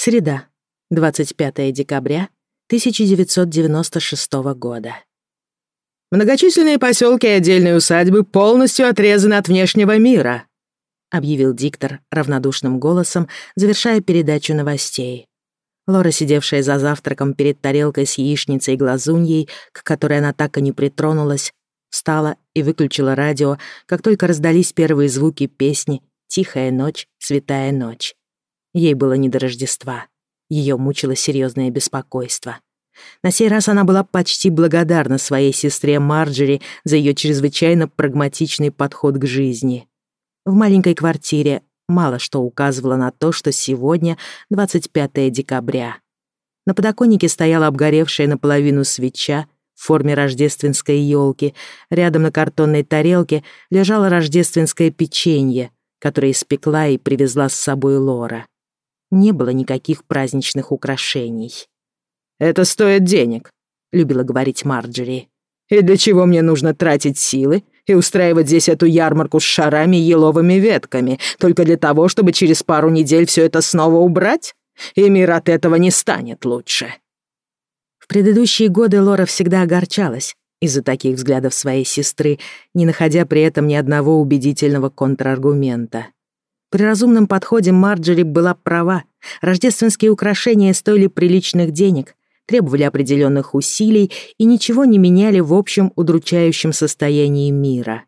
Среда, 25 декабря 1996 года. «Многочисленные поселки и отдельные усадьбы полностью отрезаны от внешнего мира», объявил диктор равнодушным голосом, завершая передачу новостей. Лора, сидевшая за завтраком перед тарелкой с яичницей и глазуньей, к которой она так и не притронулась, встала и выключила радио, как только раздались первые звуки песни «Тихая ночь, святая ночь». Ей было не до Рождества. Ее мучило серьезное беспокойство. На сей раз она была почти благодарна своей сестре Марджери за ее чрезвычайно прагматичный подход к жизни. В маленькой квартире мало что указывало на то, что сегодня 25 декабря. На подоконнике стояла обгоревшая наполовину свеча в форме рождественской елки. Рядом на картонной тарелке лежало рождественское печенье, которое испекла и привезла с собой Лора не было никаких праздничных украшений. «Это стоит денег», — любила говорить Марджери. «И для чего мне нужно тратить силы и устраивать здесь эту ярмарку с шарами и еловыми ветками, только для того, чтобы через пару недель все это снова убрать? И мир от этого не станет лучше». В предыдущие годы Лора всегда огорчалась из-за таких взглядов своей сестры, не находя при этом ни одного убедительного контраргумента. При разумном подходе Марджери была права. Рождественские украшения стоили приличных денег, требовали определенных усилий и ничего не меняли в общем удручающем состоянии мира.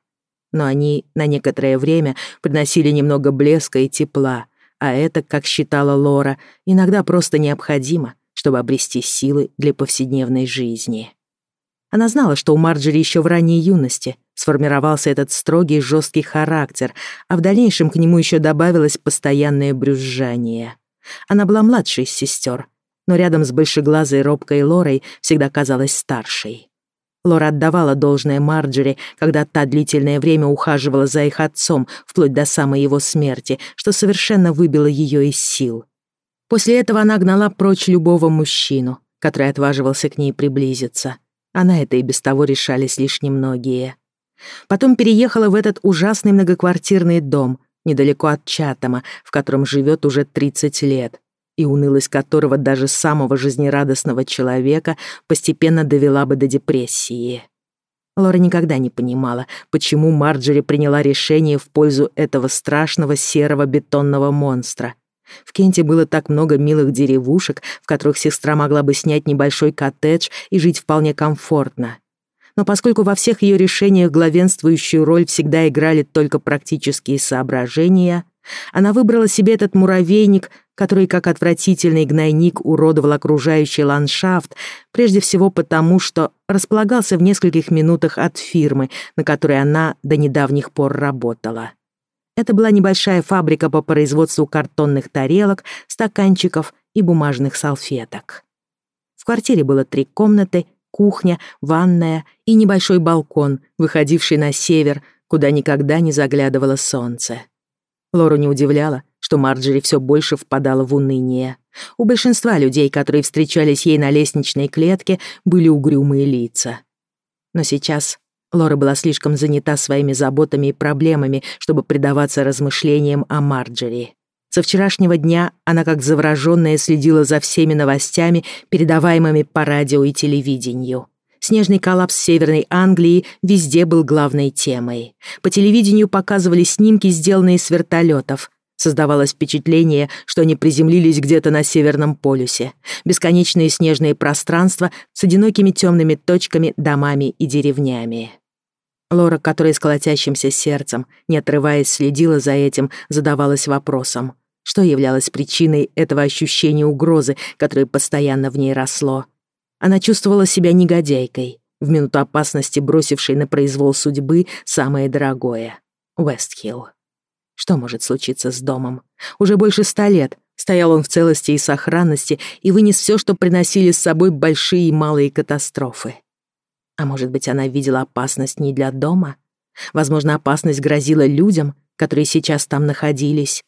Но они на некоторое время приносили немного блеска и тепла, а это, как считала Лора, иногда просто необходимо, чтобы обрести силы для повседневной жизни. Она знала, что у Марджери еще в ранней юности – сформировался этот строгий жесткий характер, а в дальнейшем к нему еще добавилось постоянное брюзжание. Она была младшей из сестер, но рядом с большеглазой робкой Лорой всегда казалась старшей. Лора отдавала должное Марджери, когда та длительное время ухаживала за их отцом, вплоть до самой его смерти, что совершенно выбило ее из сил. После этого она гнала прочь любого мужчину, который отваживался к ней приблизиться, Она на это и без того решались лишь немногие. Потом переехала в этот ужасный многоквартирный дом, недалеко от Чатама, в котором живет уже 30 лет, и унылость которого даже самого жизнерадостного человека постепенно довела бы до депрессии. Лора никогда не понимала, почему Марджери приняла решение в пользу этого страшного серого бетонного монстра. В Кенте было так много милых деревушек, в которых сестра могла бы снять небольшой коттедж и жить вполне комфортно но поскольку во всех ее решениях главенствующую роль всегда играли только практические соображения, она выбрала себе этот муравейник, который как отвратительный гнойник уродовал окружающий ландшафт, прежде всего потому, что располагался в нескольких минутах от фирмы, на которой она до недавних пор работала. Это была небольшая фабрика по производству картонных тарелок, стаканчиков и бумажных салфеток. В квартире было три комнаты — кухня, ванная и небольшой балкон, выходивший на север, куда никогда не заглядывало солнце. Лору не удивляло, что Марджери все больше впадала в уныние. У большинства людей, которые встречались ей на лестничной клетке, были угрюмые лица. Но сейчас Лора была слишком занята своими заботами и проблемами, чтобы предаваться размышлениям о Марджери. Со вчерашнего дня она как завороженная следила за всеми новостями, передаваемыми по радио и телевидению. Снежный коллапс Северной Англии везде был главной темой. По телевидению показывали снимки, сделанные с вертолетов. Создавалось впечатление, что они приземлились где-то на Северном полюсе. Бесконечные снежные пространства с одинокими темными точками, домами и деревнями. Лора, которая с колотящимся сердцем, не отрываясь, следила за этим, задавалась вопросом что являлось причиной этого ощущения угрозы, которое постоянно в ней росло. Она чувствовала себя негодяйкой, в минуту опасности бросившей на произвол судьбы самое дорогое — Вестхилл. Что может случиться с домом? Уже больше ста лет стоял он в целости и сохранности и вынес все, что приносили с собой большие и малые катастрофы. А может быть, она видела опасность не для дома? Возможно, опасность грозила людям, которые сейчас там находились,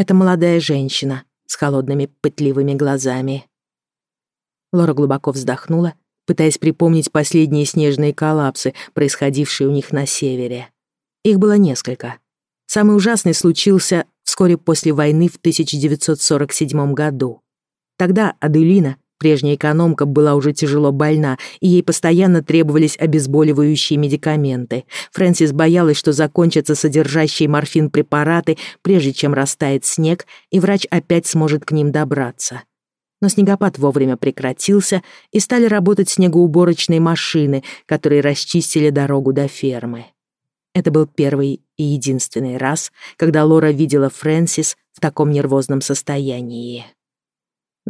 это молодая женщина с холодными пытливыми глазами. Лора глубоко вздохнула, пытаясь припомнить последние снежные коллапсы, происходившие у них на севере. Их было несколько. Самый ужасный случился вскоре после войны в 1947 году. Тогда Аделина Прежняя экономка была уже тяжело больна, и ей постоянно требовались обезболивающие медикаменты. Фрэнсис боялась, что закончатся содержащие морфин препараты, прежде чем растает снег, и врач опять сможет к ним добраться. Но снегопад вовремя прекратился, и стали работать снегоуборочные машины, которые расчистили дорогу до фермы. Это был первый и единственный раз, когда Лора видела Фрэнсис в таком нервозном состоянии.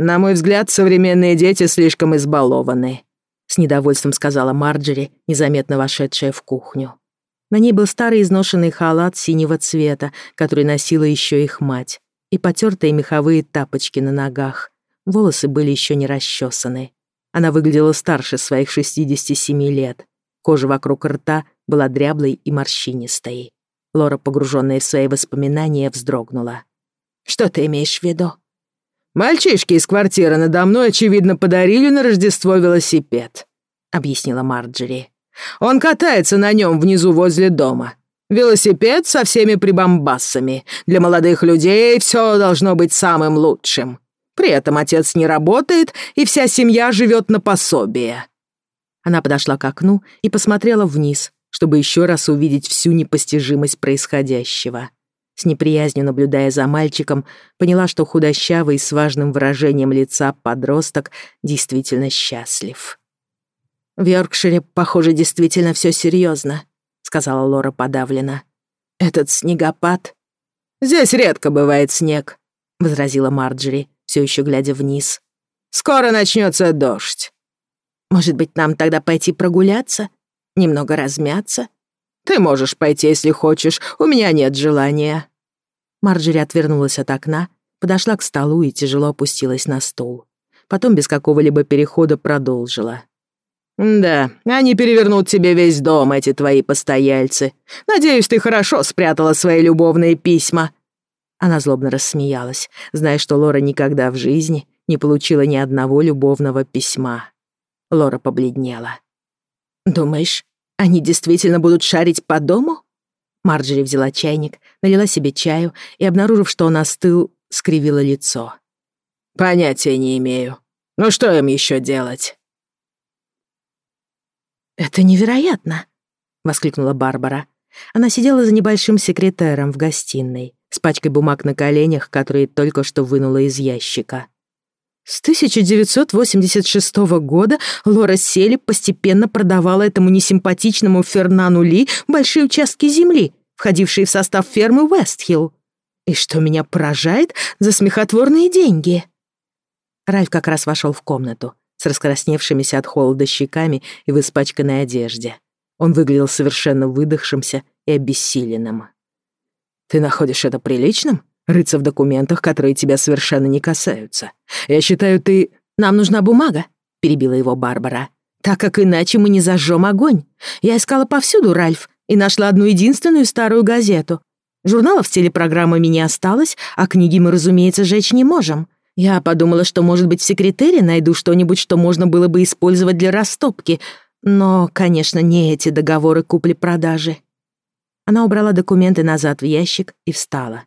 «На мой взгляд, современные дети слишком избалованы», — с недовольством сказала Марджери, незаметно вошедшая в кухню. На ней был старый изношенный халат синего цвета, который носила еще их мать, и потертые меховые тапочки на ногах. Волосы были еще не расчесаны. Она выглядела старше своих 67 лет. Кожа вокруг рта была дряблой и морщинистой. Лора, погруженная в свои воспоминания, вздрогнула. «Что ты имеешь в виду?» Мальчишки из квартиры надо мной, очевидно, подарили на Рождество велосипед», — объяснила Марджери. «Он катается на нем внизу возле дома. Велосипед со всеми прибамбасами. Для молодых людей все должно быть самым лучшим. При этом отец не работает, и вся семья живет на пособие». Она подошла к окну и посмотрела вниз, чтобы еще раз увидеть всю непостижимость происходящего с неприязнью наблюдая за мальчиком, поняла, что худощавый с важным выражением лица подросток действительно счастлив. «В Йоркшире, похоже, действительно все серьезно, сказала Лора подавленно. «Этот снегопад...» «Здесь редко бывает снег», — возразила Марджери, все еще глядя вниз. «Скоро начнется дождь». «Может быть, нам тогда пойти прогуляться? Немного размяться?» «Ты можешь пойти, если хочешь, у меня нет желания», Марджери отвернулась от окна, подошла к столу и тяжело опустилась на стул. Потом без какого-либо перехода продолжила. «Да, они перевернут тебе весь дом, эти твои постояльцы. Надеюсь, ты хорошо спрятала свои любовные письма». Она злобно рассмеялась, зная, что Лора никогда в жизни не получила ни одного любовного письма. Лора побледнела. «Думаешь, они действительно будут шарить по дому?» Марджери взяла чайник, налила себе чаю и, обнаружив, что он остыл, скривила лицо. «Понятия не имею. Ну что им еще делать?» «Это невероятно!» — воскликнула Барбара. Она сидела за небольшим секретером в гостиной, с пачкой бумаг на коленях, которые только что вынула из ящика. С 1986 года Лора Сели постепенно продавала этому несимпатичному Фернану Ли большие участки земли, входившие в состав фермы Вестхилл. И что меня поражает, за смехотворные деньги. Ральф как раз вошел в комнату с раскрасневшимися от холода щеками и в испачканной одежде. Он выглядел совершенно выдохшимся и обессиленным. «Ты находишь это приличным?» рыться в документах, которые тебя совершенно не касаются. Я считаю, ты... Нам нужна бумага, перебила его Барбара. Так как иначе мы не зажжем огонь. Я искала повсюду, Ральф, и нашла одну единственную старую газету. Журналов с телепрограммами не осталось, а книги мы, разумеется, жечь не можем. Я подумала, что, может быть, в секретаре найду что-нибудь, что можно было бы использовать для растопки, но, конечно, не эти договоры купли-продажи. Она убрала документы назад в ящик и встала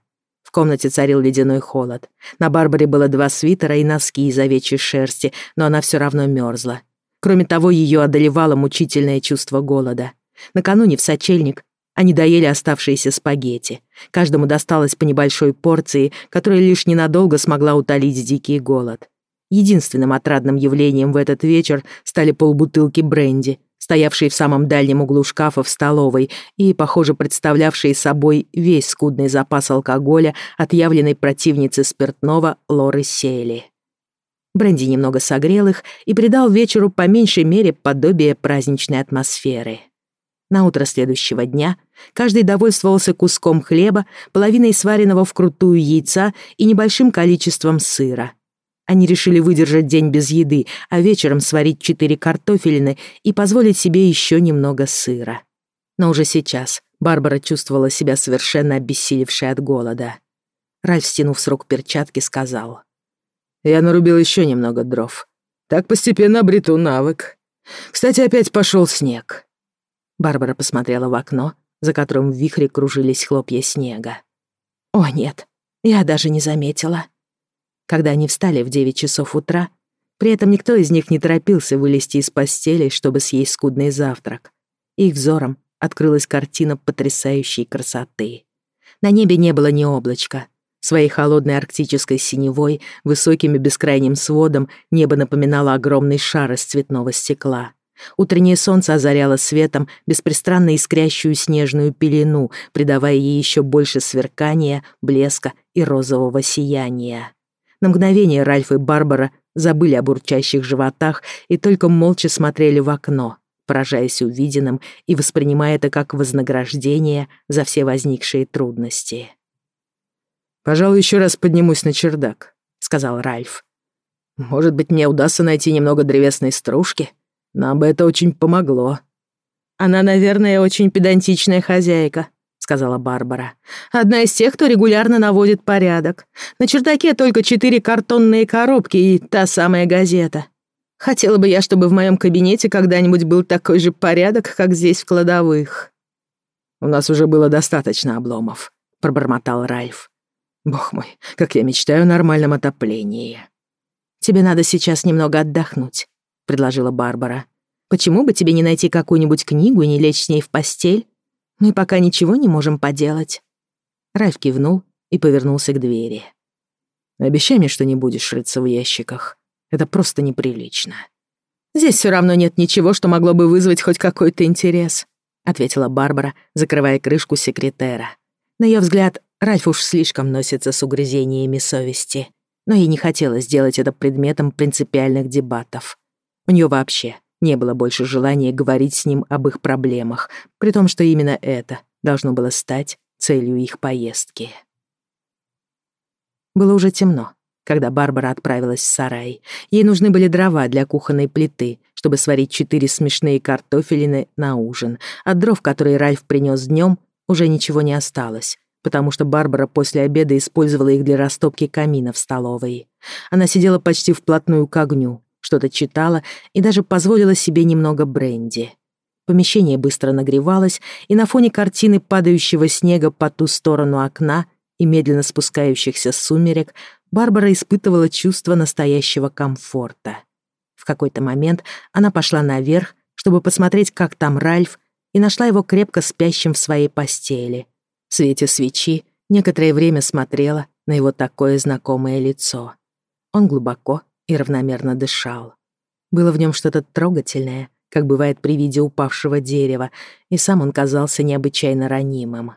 комнате царил ледяной холод. На Барбаре было два свитера и носки из овечьей шерсти, но она все равно мерзла. Кроме того, ее одолевало мучительное чувство голода. Накануне в сочельник они доели оставшиеся спагетти. Каждому досталось по небольшой порции, которая лишь ненадолго смогла утолить дикий голод. Единственным отрадным явлением в этот вечер стали полбутылки бренди, стоявший в самом дальнем углу шкафа в столовой и, похоже, представлявший собой весь скудный запас алкоголя от явленной противницы спиртного Лоры Сейли. Бренди немного согрел их и придал вечеру по меньшей мере подобие праздничной атмосферы. На утро следующего дня каждый довольствовался куском хлеба, половиной сваренного вкрутую яйца и небольшим количеством сыра — они решили выдержать день без еды, а вечером сварить четыре картофелины и позволить себе еще немного сыра. Но уже сейчас Барбара чувствовала себя совершенно обессилевшей от голода. Ральф, стянув с рук перчатки, сказал. «Я нарубил еще немного дров. Так постепенно обрету навык. Кстати, опять пошел снег». Барбара посмотрела в окно, за которым в вихре кружились хлопья снега. «О, нет, я даже не заметила» когда они встали в 9 часов утра, при этом никто из них не торопился вылезти из постели, чтобы съесть скудный завтрак. Их взором открылась картина потрясающей красоты. На небе не было ни облачка. Своей холодной арктической синевой, высоким и бескрайним сводом небо напоминало огромный шар из цветного стекла. Утреннее солнце озаряло светом беспристрастно искрящую снежную пелену, придавая ей еще больше сверкания, блеска и розового сияния. На мгновение Ральф и Барбара забыли о урчащих животах и только молча смотрели в окно, поражаясь увиденным и воспринимая это как вознаграждение за все возникшие трудности. «Пожалуй, еще раз поднимусь на чердак», — сказал Ральф. «Может быть, мне удастся найти немного древесной стружки? Нам бы это очень помогло». «Она, наверное, очень педантичная хозяйка», сказала Барбара. «Одна из тех, кто регулярно наводит порядок. На чердаке только четыре картонные коробки и та самая газета. Хотела бы я, чтобы в моем кабинете когда-нибудь был такой же порядок, как здесь в кладовых». «У нас уже было достаточно обломов», — пробормотал Ральф. «Бог мой, как я мечтаю о нормальном отоплении». «Тебе надо сейчас немного отдохнуть», — предложила Барбара. «Почему бы тебе не найти какую-нибудь книгу и не лечь с ней в постель?» Мы пока ничего не можем поделать». Ральф кивнул и повернулся к двери. «Обещай мне, что не будешь рыться в ящиках. Это просто неприлично». «Здесь все равно нет ничего, что могло бы вызвать хоть какой-то интерес», ответила Барбара, закрывая крышку секретера. На ее взгляд, Ральф уж слишком носится с угрызениями совести. Но ей не хотелось сделать это предметом принципиальных дебатов. У нее вообще не было больше желания говорить с ним об их проблемах, при том, что именно это должно было стать целью их поездки. Было уже темно, когда Барбара отправилась в сарай. Ей нужны были дрова для кухонной плиты, чтобы сварить четыре смешные картофелины на ужин. От дров, которые Ральф принес днем, уже ничего не осталось, потому что Барбара после обеда использовала их для растопки камина в столовой. Она сидела почти вплотную к огню, что-то читала и даже позволила себе немного бренди. Помещение быстро нагревалось, и на фоне картины падающего снега по ту сторону окна и медленно спускающихся сумерек Барбара испытывала чувство настоящего комфорта. В какой-то момент она пошла наверх, чтобы посмотреть, как там Ральф, и нашла его крепко спящим в своей постели. В свете свечи некоторое время смотрела на его такое знакомое лицо. Он глубоко и равномерно дышал. Было в нем что-то трогательное, как бывает при виде упавшего дерева, и сам он казался необычайно ранимым.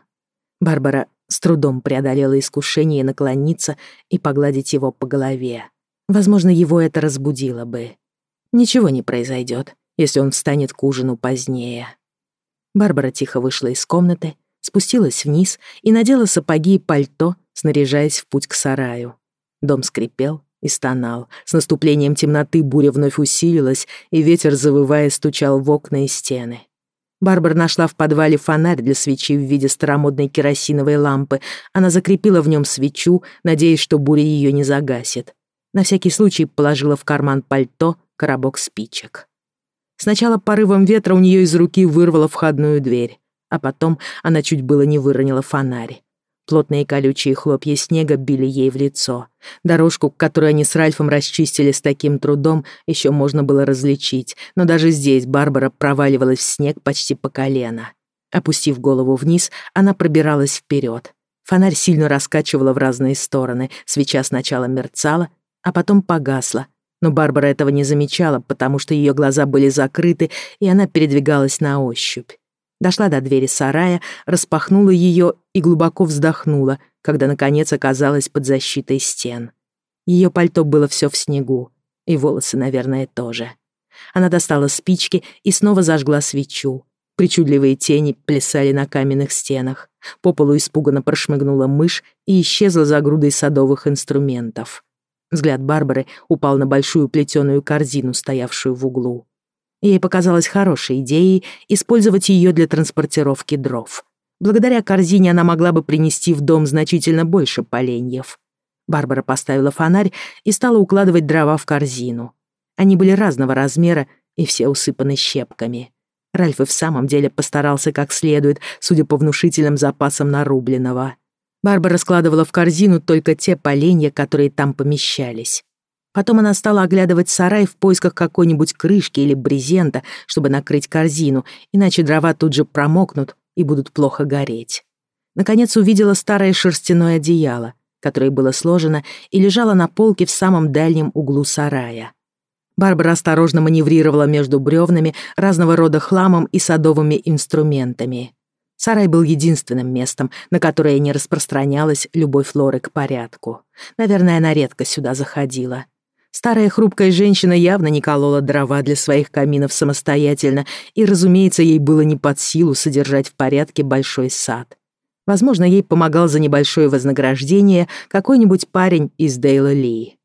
Барбара с трудом преодолела искушение наклониться и погладить его по голове. Возможно, его это разбудило бы. Ничего не произойдет, если он встанет к ужину позднее. Барбара тихо вышла из комнаты, спустилась вниз и надела сапоги и пальто, снаряжаясь в путь к сараю. Дом скрипел, и стонал. С наступлением темноты буря вновь усилилась, и ветер, завывая, стучал в окна и стены. Барбара нашла в подвале фонарь для свечи в виде старомодной керосиновой лампы. Она закрепила в нем свечу, надеясь, что буря ее не загасит. На всякий случай положила в карман пальто коробок спичек. Сначала порывом ветра у нее из руки вырвало входную дверь, а потом она чуть было не выронила фонарь. Плотные колючие хлопья снега били ей в лицо. Дорожку, которую они с Ральфом расчистили с таким трудом, еще можно было различить, но даже здесь Барбара проваливалась в снег почти по колено. Опустив голову вниз, она пробиралась вперед. Фонарь сильно раскачивала в разные стороны, свеча сначала мерцала, а потом погасла. Но Барбара этого не замечала, потому что ее глаза были закрыты, и она передвигалась на ощупь. Дошла до двери сарая, распахнула ее и глубоко вздохнула, когда, наконец, оказалась под защитой стен. Ее пальто было все в снегу, и волосы, наверное, тоже. Она достала спички и снова зажгла свечу. Причудливые тени плясали на каменных стенах. По полу испуганно прошмыгнула мышь и исчезла за грудой садовых инструментов. Взгляд Барбары упал на большую плетеную корзину, стоявшую в углу. Ей показалось хорошей идеей использовать ее для транспортировки дров. Благодаря корзине она могла бы принести в дом значительно больше поленьев. Барбара поставила фонарь и стала укладывать дрова в корзину. Они были разного размера и все усыпаны щепками. Ральф и в самом деле постарался как следует, судя по внушительным запасам нарубленного. Барбара складывала в корзину только те поленья, которые там помещались. Потом она стала оглядывать сарай в поисках какой-нибудь крышки или брезента, чтобы накрыть корзину, иначе дрова тут же промокнут и будут плохо гореть. Наконец увидела старое шерстяное одеяло, которое было сложено и лежало на полке в самом дальнем углу сарая. Барбара осторожно маневрировала между бревнами, разного рода хламом и садовыми инструментами. Сарай был единственным местом, на которое не распространялась любовь Лоры к порядку. Наверное, она редко сюда заходила. Старая хрупкая женщина явно не колола дрова для своих каминов самостоятельно, и, разумеется, ей было не под силу содержать в порядке большой сад. Возможно, ей помогал за небольшое вознаграждение какой-нибудь парень из Дейла Ли.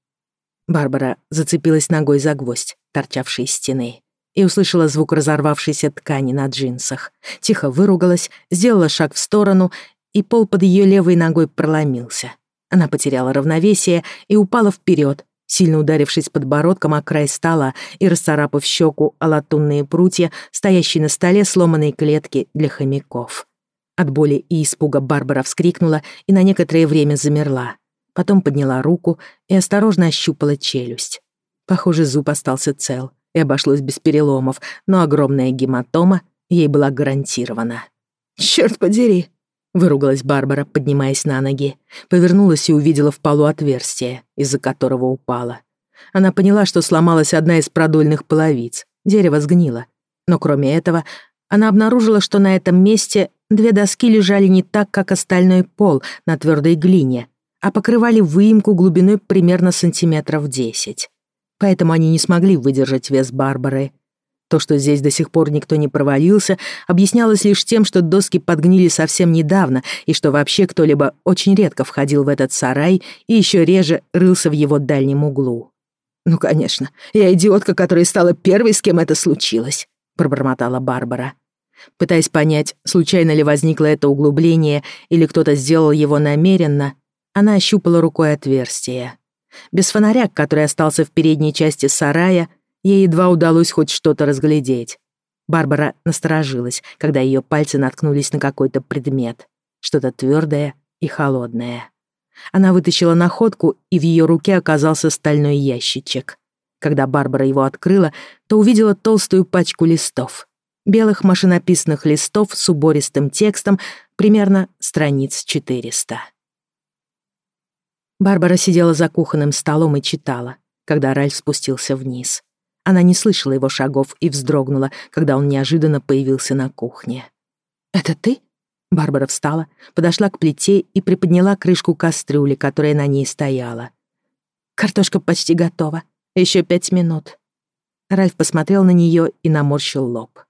Барбара зацепилась ногой за гвоздь, торчавший из стены, и услышала звук разорвавшейся ткани на джинсах. Тихо выругалась, сделала шаг в сторону, и пол под ее левой ногой проломился. Она потеряла равновесие и упала вперед, сильно ударившись подбородком о край стола и расцарапав щеку о латунные прутья, стоящие на столе сломанные клетки для хомяков. От боли и испуга Барбара вскрикнула и на некоторое время замерла. Потом подняла руку и осторожно ощупала челюсть. Похоже, зуб остался цел и обошлось без переломов, но огромная гематома ей была гарантирована. «Чёрт подери!» Выругалась Барбара, поднимаясь на ноги. Повернулась и увидела в полу отверстие, из-за которого упала. Она поняла, что сломалась одна из продольных половиц. Дерево сгнило. Но кроме этого, она обнаружила, что на этом месте две доски лежали не так, как остальной пол на твердой глине, а покрывали выемку глубиной примерно сантиметров десять. Поэтому они не смогли выдержать вес Барбары. То, что здесь до сих пор никто не провалился, объяснялось лишь тем, что доски подгнили совсем недавно и что вообще кто-либо очень редко входил в этот сарай и еще реже рылся в его дальнем углу. «Ну, конечно, я идиотка, которая стала первой, с кем это случилось», — пробормотала Барбара. Пытаясь понять, случайно ли возникло это углубление или кто-то сделал его намеренно, она ощупала рукой отверстие. Без фонаря, который остался в передней части сарая, — Ей едва удалось хоть что-то разглядеть. Барбара насторожилась, когда ее пальцы наткнулись на какой-то предмет. Что-то твердое и холодное. Она вытащила находку, и в ее руке оказался стальной ящичек. Когда Барбара его открыла, то увидела толстую пачку листов. Белых машинописных листов с убористым текстом, примерно страниц 400. Барбара сидела за кухонным столом и читала, когда Ральф спустился вниз. Она не слышала его шагов и вздрогнула, когда он неожиданно появился на кухне. «Это ты?» Барбара встала, подошла к плите и приподняла крышку кастрюли, которая на ней стояла. «Картошка почти готова. Еще пять минут». Ральф посмотрел на нее и наморщил лоб.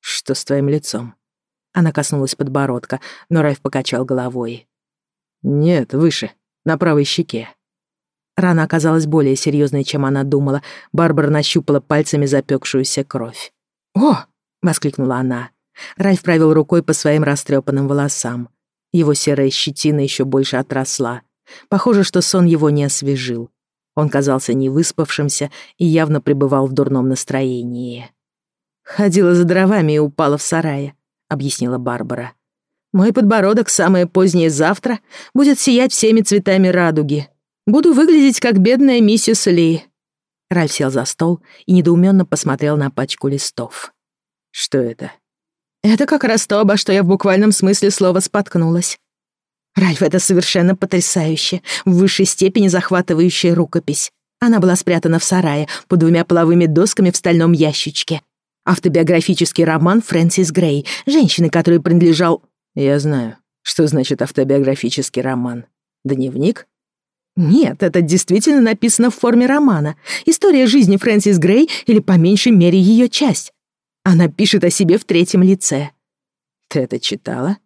«Что с твоим лицом?» Она коснулась подбородка, но Ральф покачал головой. «Нет, выше, на правой щеке». Рана оказалась более серьезной, чем она думала. Барбара нащупала пальцами запекшуюся кровь. «О!» — воскликнула она. Ральф провел рукой по своим растрепанным волосам. Его серая щетина еще больше отросла. Похоже, что сон его не освежил. Он казался невыспавшимся и явно пребывал в дурном настроении. «Ходила за дровами и упала в сарае», — объяснила Барбара. «Мой подбородок самое позднее завтра будет сиять всеми цветами радуги. Буду выглядеть как бедная миссис Ли». Ральф сел за стол и недоуменно посмотрел на пачку листов. «Что это?» «Это как раз то, обо что я в буквальном смысле слова споткнулась. Ральф, это совершенно потрясающе, в высшей степени захватывающая рукопись. Она была спрятана в сарае, под двумя половыми досками в стальном ящичке. Автобиографический роман Фрэнсис Грей, женщины, которой принадлежал... Я знаю, что значит автобиографический роман. Дневник? Нет, это действительно написано в форме романа. История жизни Фрэнсис Грей или, по меньшей мере, ее часть. Она пишет о себе в третьем лице. Ты это читала?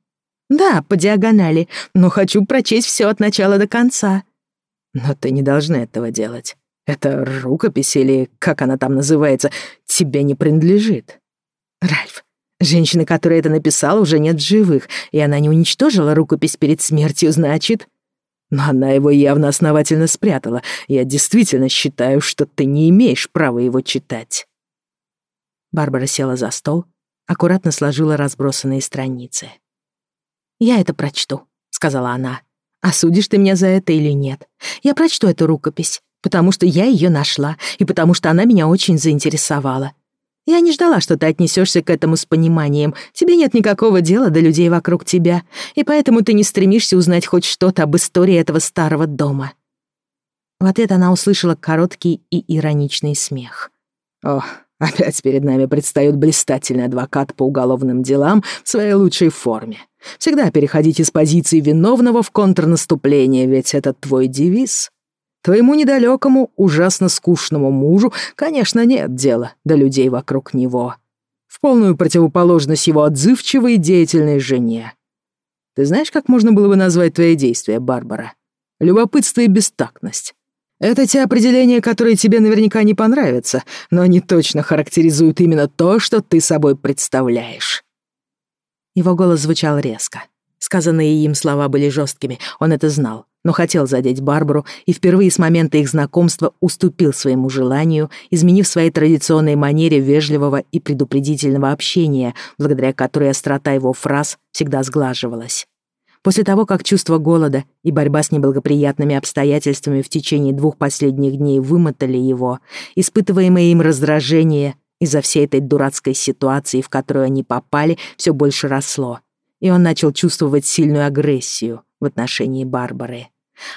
Да, по диагонали, но хочу прочесть все от начала до конца. Но ты не должна этого делать. Это рукопись или как она там называется, тебе не принадлежит. Ральф, женщина, которая это написала, уже нет в живых, и она не уничтожила рукопись перед смертью, значит... Но она его явно основательно спрятала. Я действительно считаю, что ты не имеешь права его читать». Барбара села за стол, аккуратно сложила разбросанные страницы. «Я это прочту», — сказала она. «Осудишь ты меня за это или нет? Я прочту эту рукопись, потому что я ее нашла, и потому что она меня очень заинтересовала. Я не ждала, что ты отнесешься к этому с пониманием. Тебе нет никакого дела до людей вокруг тебя, и поэтому ты не стремишься узнать хоть что-то об истории этого старого дома». В ответ она услышала короткий и ироничный смех. О, опять перед нами предстаёт блистательный адвокат по уголовным делам в своей лучшей форме. Всегда переходить из позиции виновного в контрнаступление, ведь это твой девиз». Твоему недалекому, ужасно скучному мужу, конечно, нет дела до людей вокруг него. В полную противоположность его отзывчивой и деятельной жене. Ты знаешь, как можно было бы назвать твои действия, Барбара? Любопытство и бестактность. Это те определения, которые тебе наверняка не понравятся, но они точно характеризуют именно то, что ты собой представляешь». Его голос звучал резко. Сказанные им слова были жесткими, он это знал но хотел задеть Барбару и впервые с момента их знакомства уступил своему желанию, изменив своей традиционной манере вежливого и предупредительного общения, благодаря которой острота его фраз всегда сглаживалась. После того, как чувство голода и борьба с неблагоприятными обстоятельствами в течение двух последних дней вымотали его, испытываемое им раздражение из-за всей этой дурацкой ситуации, в которую они попали, все больше росло, и он начал чувствовать сильную агрессию в отношении Барбары.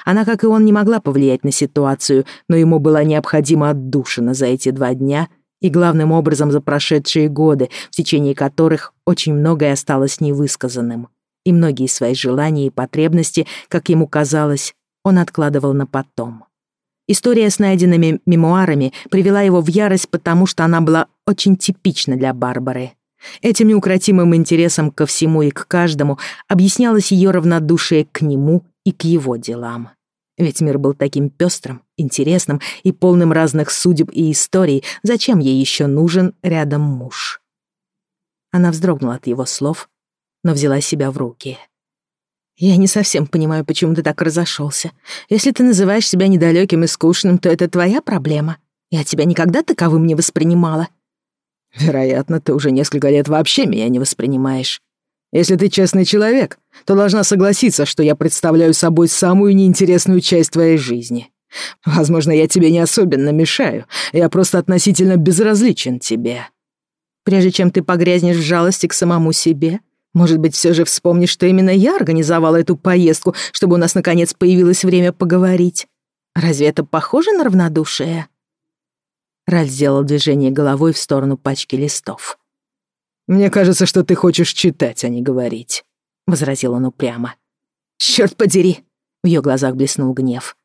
Она, как и он, не могла повлиять на ситуацию, но ему была необходима отдушина за эти два дня и, главным образом, за прошедшие годы, в течение которых очень многое осталось невысказанным. И многие свои желания и потребности, как ему казалось, он откладывал на потом. История с найденными мемуарами привела его в ярость, потому что она была очень типична для Барбары. Этим неукротимым интересом ко всему и к каждому объяснялось ее равнодушие к нему и к его делам. Ведь мир был таким пестрым, интересным и полным разных судеб и историй, зачем ей еще нужен рядом муж? Она вздрогнула от его слов, но взяла себя в руки. «Я не совсем понимаю, почему ты так разошелся. Если ты называешь себя недалеким и скучным, то это твоя проблема. Я тебя никогда таковым не воспринимала». «Вероятно, ты уже несколько лет вообще меня не воспринимаешь. Если ты честный человек, то должна согласиться, что я представляю собой самую неинтересную часть твоей жизни. Возможно, я тебе не особенно мешаю, я просто относительно безразличен тебе. Прежде чем ты погрязнешь в жалости к самому себе, может быть, все же вспомнишь, что именно я организовала эту поездку, чтобы у нас наконец появилось время поговорить. Разве это похоже на равнодушие?» Раль сделал движение головой в сторону пачки листов. «Мне кажется, что ты хочешь читать, а не говорить», — возразил он упрямо. «Чёрт подери!» — в её глазах блеснул гнев.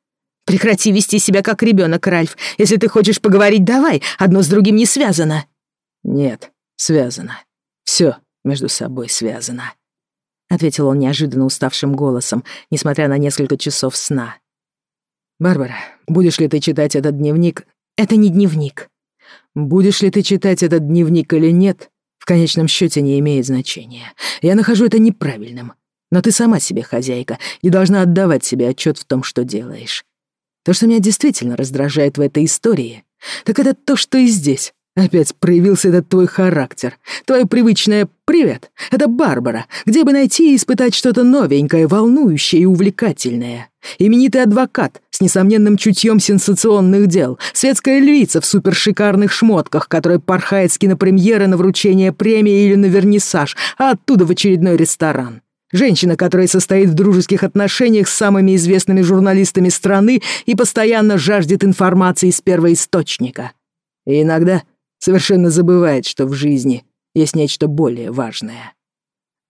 «Прекрати вести себя как ребёнок, Ральф. Если ты хочешь поговорить, давай, одно с другим не связано». «Нет, связано. Всё между собой связано», — ответил он неожиданно уставшим голосом, несмотря на несколько часов сна. «Барбара, будешь ли ты читать этот дневник?» «Это не дневник». «Будешь ли ты читать этот дневник или нет, в конечном счете не имеет значения. Я нахожу это неправильным. Но ты сама себе хозяйка и должна отдавать себе отчет в том, что делаешь. То, что меня действительно раздражает в этой истории, так это то, что и здесь Опять проявился этот твой характер. Твое привычное «Привет, это Барбара. Где бы найти и испытать что-то новенькое, волнующее и увлекательное? Именитый адвокат с несомненным чутьем сенсационных дел. Светская львица в супершикарных шмотках, которая порхает с кинопремьеры на вручение премии или на вернисаж, а оттуда в очередной ресторан. Женщина, которая состоит в дружеских отношениях с самыми известными журналистами страны и постоянно жаждет информации с первоисточника. И иногда совершенно забывает, что в жизни есть нечто более важное.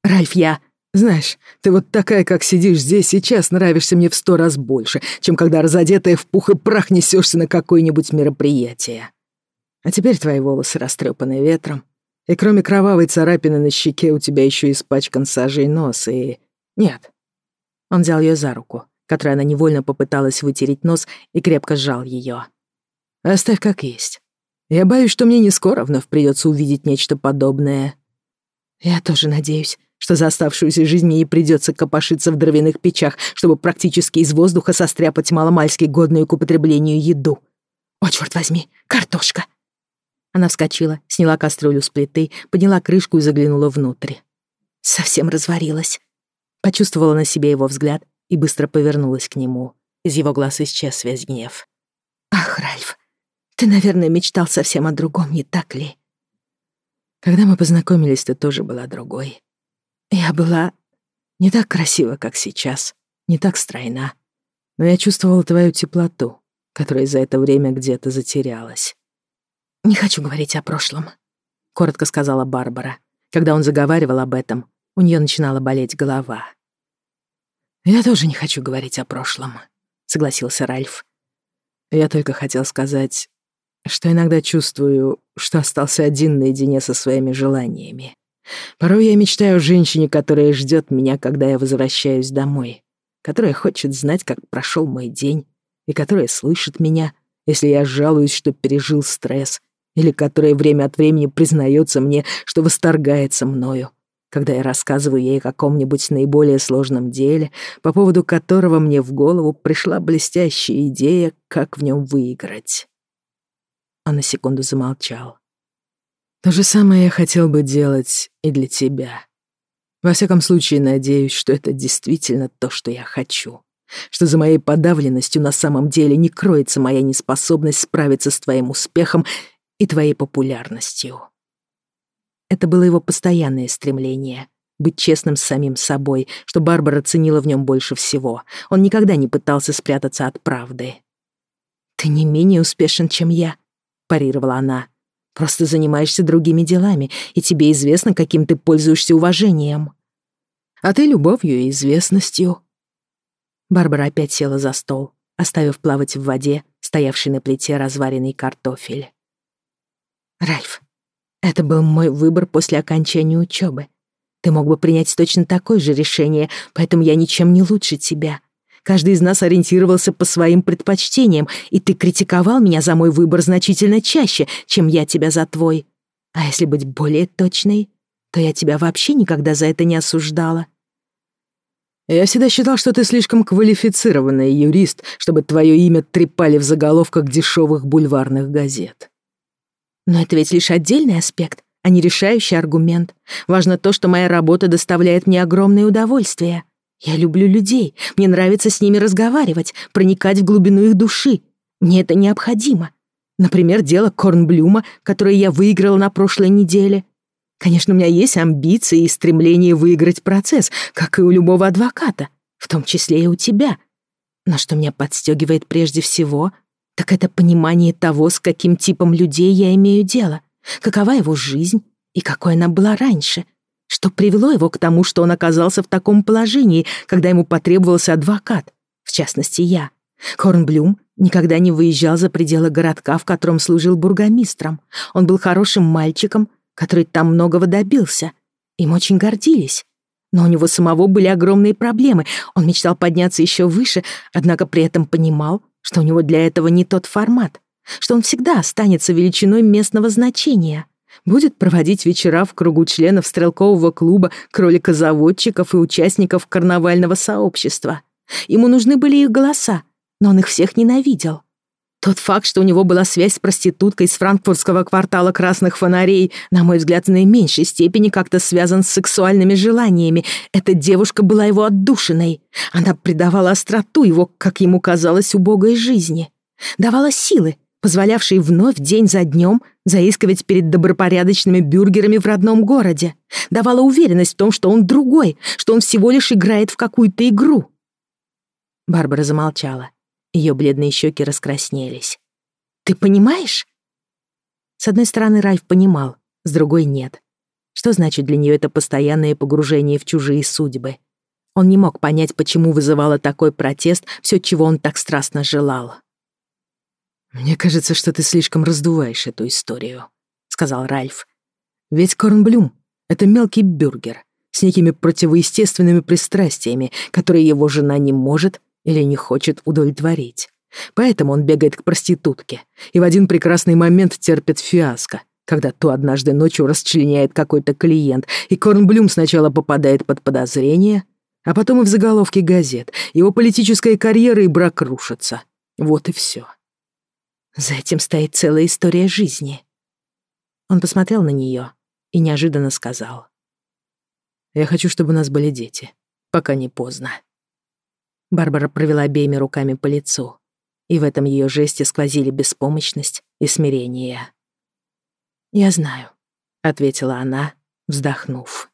«Райф, я... Знаешь, ты вот такая, как сидишь здесь сейчас, нравишься мне в сто раз больше, чем когда разодетая в пух и прах несешься на какое-нибудь мероприятие. А теперь твои волосы растрепаны ветром, и кроме кровавой царапины на щеке у тебя еще испачкан сажей нос, и... Нет». Он взял ее за руку, которой она невольно попыталась вытереть нос и крепко сжал ее. «Оставь как есть. Я боюсь, что мне не скоро вновь придется увидеть нечто подобное. Я тоже надеюсь, что за оставшуюся жизнь мне не придется копошиться в дровяных печах, чтобы практически из воздуха состряпать маломальски годную к употреблению еду. О, черт возьми, картошка! Она вскочила, сняла кастрюлю с плиты, подняла крышку и заглянула внутрь. Совсем разварилась. Почувствовала на себе его взгляд и быстро повернулась к нему. Из его глаз исчез весь гнев. «Ах, Ральф, ты, наверное, мечтал совсем о другом, не так ли? Когда мы познакомились, ты тоже была другой. Я была не так красива, как сейчас, не так стройна. Но я чувствовала твою теплоту, которая за это время где-то затерялась. «Не хочу говорить о прошлом», — коротко сказала Барбара. Когда он заговаривал об этом, у нее начинала болеть голова. «Я тоже не хочу говорить о прошлом», — согласился Ральф. «Я только хотел сказать, что иногда чувствую, что остался один наедине со своими желаниями. Порой я мечтаю о женщине, которая ждет меня, когда я возвращаюсь домой, которая хочет знать, как прошел мой день, и которая слышит меня, если я жалуюсь, что пережил стресс, или которая время от времени признается мне, что восторгается мною, когда я рассказываю ей о каком-нибудь наиболее сложном деле, по поводу которого мне в голову пришла блестящая идея, как в нем выиграть. Он а на секунду замолчал. То же самое я хотел бы делать и для тебя. Во всяком случае, надеюсь, что это действительно то, что я хочу. Что за моей подавленностью на самом деле не кроется моя неспособность справиться с твоим успехом и твоей популярностью. Это было его постоянное стремление — быть честным с самим собой, что Барбара ценила в нем больше всего. Он никогда не пытался спрятаться от правды. «Ты не менее успешен, чем я», парировала она. «Просто занимаешься другими делами, и тебе известно, каким ты пользуешься уважением. А ты любовью и известностью». Барбара опять села за стол, оставив плавать в воде, стоявший на плите разваренный картофель. «Ральф, это был мой выбор после окончания учебы. Ты мог бы принять точно такое же решение, поэтому я ничем не лучше тебя. Каждый из нас ориентировался по своим предпочтениям, и ты критиковал меня за мой выбор значительно чаще, чем я тебя за твой. А если быть более точной, то я тебя вообще никогда за это не осуждала. Я всегда считал, что ты слишком квалифицированный юрист, чтобы твое имя трепали в заголовках дешевых бульварных газет. Но это ведь лишь отдельный аспект, а не решающий аргумент. Важно то, что моя работа доставляет мне огромное удовольствие. Я люблю людей, мне нравится с ними разговаривать, проникать в глубину их души. Мне это необходимо. Например, дело Корнблюма, которое я выиграла на прошлой неделе. Конечно, у меня есть амбиции и стремление выиграть процесс, как и у любого адвоката, в том числе и у тебя. Но что меня подстегивает прежде всего, так это понимание того, с каким типом людей я имею дело, какова его жизнь и какой она была раньше — что привело его к тому, что он оказался в таком положении, когда ему потребовался адвокат, в частности, я. Хорнблюм никогда не выезжал за пределы городка, в котором служил бургомистром. Он был хорошим мальчиком, который там многого добился. Им очень гордились. Но у него самого были огромные проблемы. Он мечтал подняться еще выше, однако при этом понимал, что у него для этого не тот формат, что он всегда останется величиной местного значения будет проводить вечера в кругу членов стрелкового клуба, кроликозаводчиков и участников карнавального сообщества. Ему нужны были их голоса, но он их всех ненавидел. Тот факт, что у него была связь с проституткой из франкфуртского квартала красных фонарей, на мой взгляд, в наименьшей степени как-то связан с сексуальными желаниями. Эта девушка была его отдушиной. Она придавала остроту его, как ему казалось, убогой жизни. Давала силы, позволявший вновь день за днем заискивать перед добропорядочными бюргерами в родном городе, давала уверенность в том, что он другой, что он всего лишь играет в какую-то игру. Барбара замолчала. Ее бледные щеки раскраснелись. «Ты понимаешь?» С одной стороны, Райф понимал, с другой — нет. Что значит для нее это постоянное погружение в чужие судьбы? Он не мог понять, почему вызывало такой протест все, чего он так страстно желал. «Мне кажется, что ты слишком раздуваешь эту историю», — сказал Ральф. «Ведь Корнблюм — это мелкий бюргер с некими противоестественными пристрастиями, которые его жена не может или не хочет удовлетворить. Поэтому он бегает к проститутке и в один прекрасный момент терпит фиаско, когда то однажды ночью расчленяет какой-то клиент, и Корнблюм сначала попадает под подозрение, а потом и в заголовки газет. Его политическая карьера и брак рушатся. Вот и все. За этим стоит целая история жизни. Он посмотрел на нее и неожиданно сказал. «Я хочу, чтобы у нас были дети, пока не поздно». Барбара провела обеими руками по лицу, и в этом ее жесте сквозили беспомощность и смирение. «Я знаю», — ответила она, вздохнув.